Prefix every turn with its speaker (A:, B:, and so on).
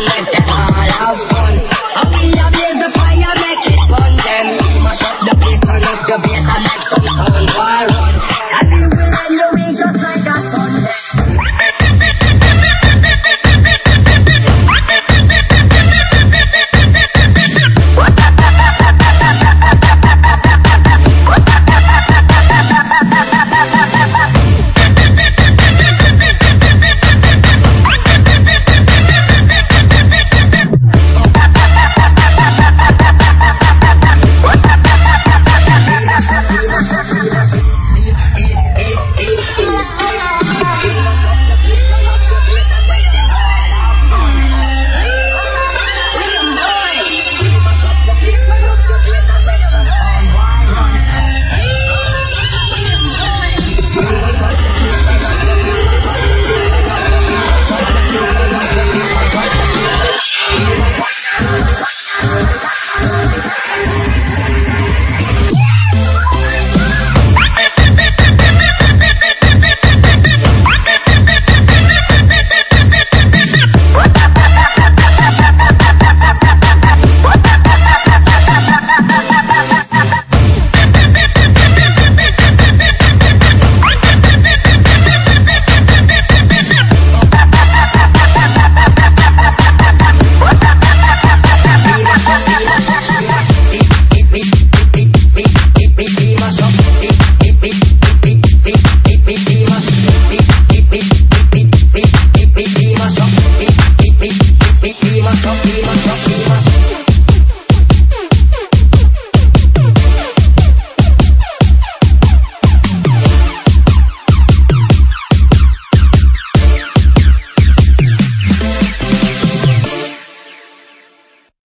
A: la